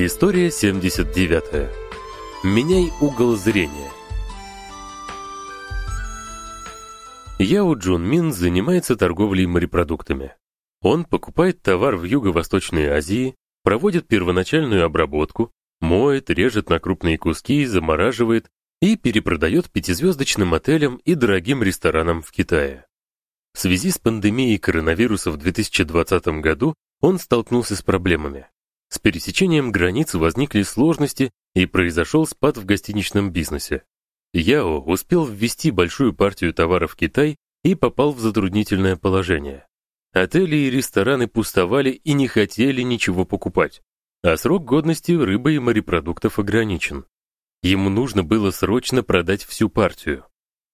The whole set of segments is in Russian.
История 79. Меняй угол зрения. Яо Джун Мин занимается торговлей морепродуктами. Он покупает товар в Юго-Восточной Азии, проводит первоначальную обработку, моет, режет на крупные куски, замораживает и перепродает пятизвездочным отелям и дорогим ресторанам в Китае. В связи с пандемией коронавируса в 2020 году он столкнулся с проблемами. С пересечением границ возникли сложности и произошел спад в гостиничном бизнесе. Яо успел ввести большую партию товаров в Китай и попал в затруднительное положение. Отели и рестораны пустовали и не хотели ничего покупать, а срок годности рыбы и морепродуктов ограничен. Ему нужно было срочно продать всю партию.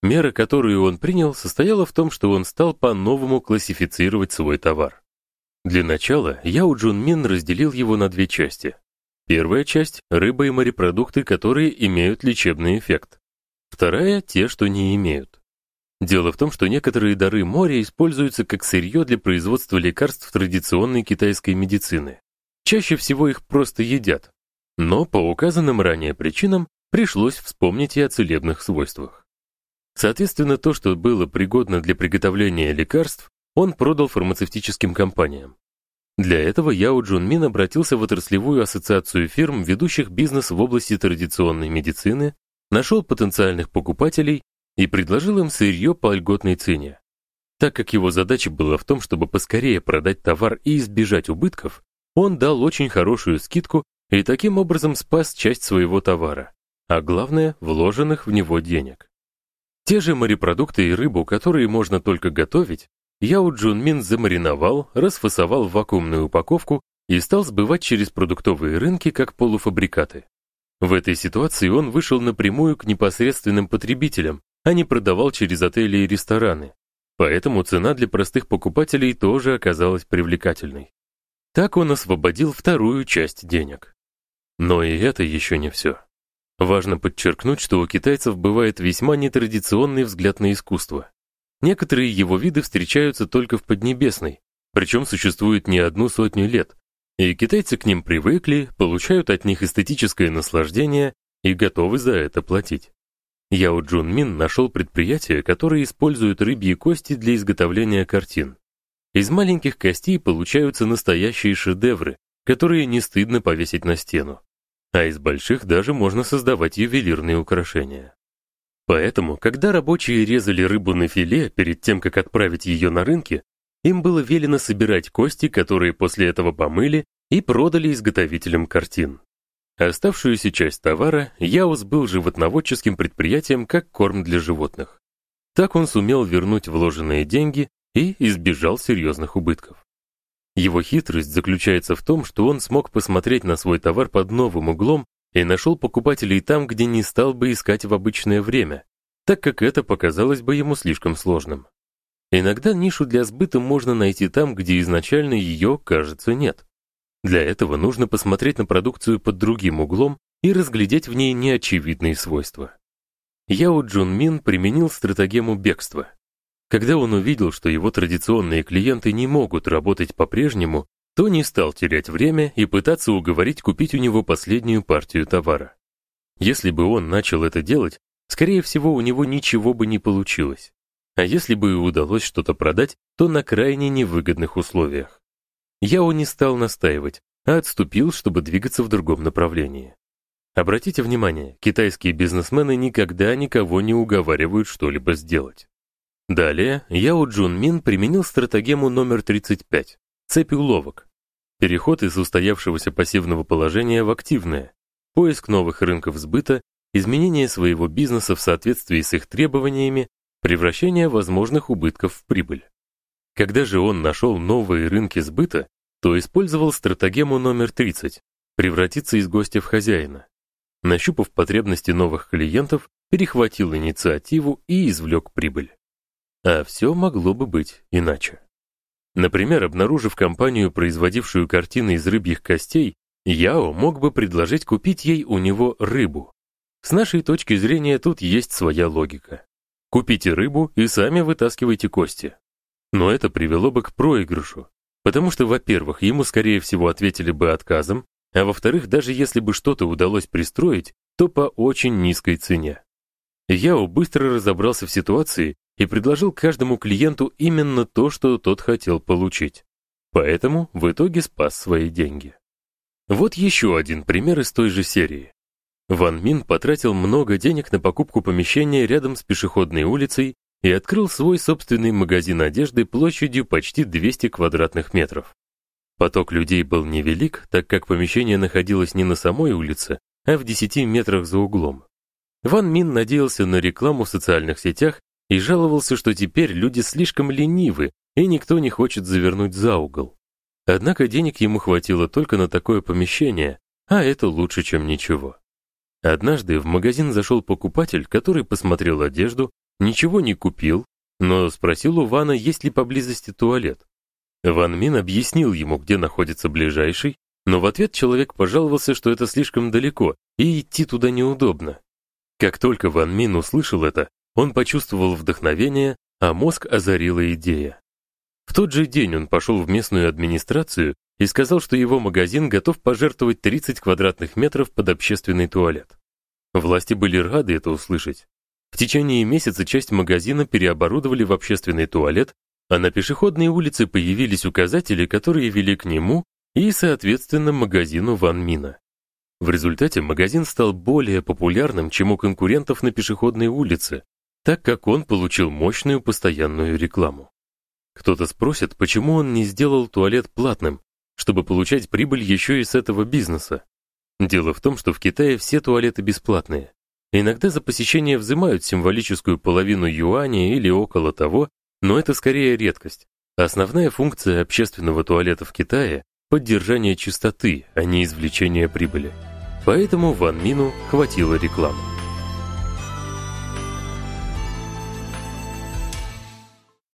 Мера, которую он принял, состояла в том, что он стал по-новому классифицировать свой товар. Для начала Яо Джун Мин разделил его на две части. Первая часть рыба и морепродукты, которые имеют лечебный эффект. Вторая те, что не имеют. Дело в том, что некоторые дары моря используются как сырье для производства лекарств традиционной китайской медицины. Чаще всего их просто едят. Но по указанным ранее причинам пришлось вспомнить и о целебных свойствах. Соответственно, то, что было пригодно для приготовления лекарств, он продал фармацевтическим компаниям. Для этого Яо Джун Мин обратился в отраслевую ассоциацию фирм, ведущих бизнес в области традиционной медицины, нашел потенциальных покупателей и предложил им сырье по льготной цене. Так как его задача была в том, чтобы поскорее продать товар и избежать убытков, он дал очень хорошую скидку и таким образом спас часть своего товара, а главное, вложенных в него денег. Те же морепродукты и рыбу, которые можно только готовить, Яо Джунмин замариновал, расфасовал в вакуумную упаковку и стал сбывать через продуктовые рынки как полуфабрикаты. В этой ситуации он вышел напрямую к непосредственным потребителям, а не продавал через отели и рестораны. Поэтому цена для простых покупателей тоже оказалась привлекательной. Так он освободил вторую часть денег. Но и это еще не все. Важно подчеркнуть, что у китайцев бывает весьма нетрадиционный взгляд на искусство. Некоторые его виды встречаются только в Поднебесной, причем существуют не одну сотню лет, и китайцы к ним привыкли, получают от них эстетическое наслаждение и готовы за это платить. Яо Джун Мин нашел предприятие, которое использует рыбьи кости для изготовления картин. Из маленьких костей получаются настоящие шедевры, которые не стыдно повесить на стену. А из больших даже можно создавать ювелирные украшения. Поэтому, когда рабочие резали рыбу на филе перед тем, как отправить ее на рынки, им было велено собирать кости, которые после этого помыли и продали изготовителям картин. Оставшуюся часть товара Яус был животноводческим предприятием как корм для животных. Так он сумел вернуть вложенные деньги и избежал серьезных убытков. Его хитрость заключается в том, что он смог посмотреть на свой товар под новым углом и нашел покупателей там, где не стал бы искать в обычное время, так как это показалось бы ему слишком сложным. Иногда нишу для сбыта можно найти там, где изначально ее, кажется, нет. Для этого нужно посмотреть на продукцию под другим углом и разглядеть в ней неочевидные свойства. Яо Джун Мин применил стратегему бегства. Когда он увидел, что его традиционные клиенты не могут работать по-прежнему, то не стал терять время и пытаться уговорить купить у него последнюю партию товара. Если бы он начал это делать, скорее всего, у него ничего бы не получилось. А если бы и удалось что-то продать, то на крайне невыгодных условиях. Яо не стал настаивать, а отступил, чтобы двигаться в другом направлении. Обратите внимание, китайские бизнесмены никогда никого не уговаривают что-либо сделать. Далее Яо Джун Мин применил стратегему номер 35 Цепь уловок. Переход из устоявшегося пассивного положения в активное. Поиск новых рынков сбыта, изменение своего бизнеса в соответствии с их требованиями, превращение возможных убытков в прибыль. Когда же он нашел новые рынки сбыта, то использовал стратегему номер 30 превратиться из гостя в хозяина. Нащупав потребности новых клиентов, перехватил инициативу и извлек прибыль. А все могло бы быть иначе. Например, обнаружив компанию, производившую картины из рыбьих костей, Яо мог бы предложить купить ей у него рыбу. С нашей точки зрения тут есть своя логика. Купите рыбу и сами вытаскивайте кости. Но это привело бы к проигрышу, потому что, во-первых, ему скорее всего ответили бы отказом, а во-вторых, даже если бы что-то удалось пристроить, то по очень низкой цене. Яо быстро разобрался в ситуации и предложил каждому клиенту именно то, что тот хотел получить. Поэтому в итоге спас свои деньги. Вот еще один пример из той же серии. Ван Мин потратил много денег на покупку помещения рядом с пешеходной улицей и открыл свой собственный магазин одежды площадью почти 200 квадратных метров. Поток людей был невелик, так как помещение находилось не на самой улице, а в 10 метрах за углом. Ван Мин надеялся на рекламу в социальных сетях и жаловался, что теперь люди слишком ленивы, и никто не хочет завернуть за угол. Однако денег ему хватило только на такое помещение, а это лучше, чем ничего. Однажды в магазин зашел покупатель, который посмотрел одежду, ничего не купил, но спросил у Вана, есть ли поблизости туалет. Ван Мин объяснил ему, где находится ближайший, но в ответ человек пожаловался, что это слишком далеко и идти туда неудобно. Как только Ван Мин услышал это, он почувствовал вдохновение, а мозг озарила идея. В тот же день он пошел в местную администрацию и сказал, что его магазин готов пожертвовать 30 квадратных метров под общественный туалет. Власти были рады это услышать. В течение месяца часть магазина переоборудовали в общественный туалет, а на пешеходной улице появились указатели, которые вели к нему и, соответственно, магазину Ван Мина. В результате магазин стал более популярным, чем у конкурентов на пешеходной улице, так как он получил мощную постоянную рекламу. Кто-то спросит, почему он не сделал туалет платным, чтобы получать прибыль еще и с этого бизнеса. Дело в том, что в Китае все туалеты бесплатные. Иногда за посещение взимают символическую половину юаня или около того, но это скорее редкость. Основная функция общественного туалета в Китае поддержание чистоты, а не извлечение прибыли. Поэтому Ван Мину хватило рекламы.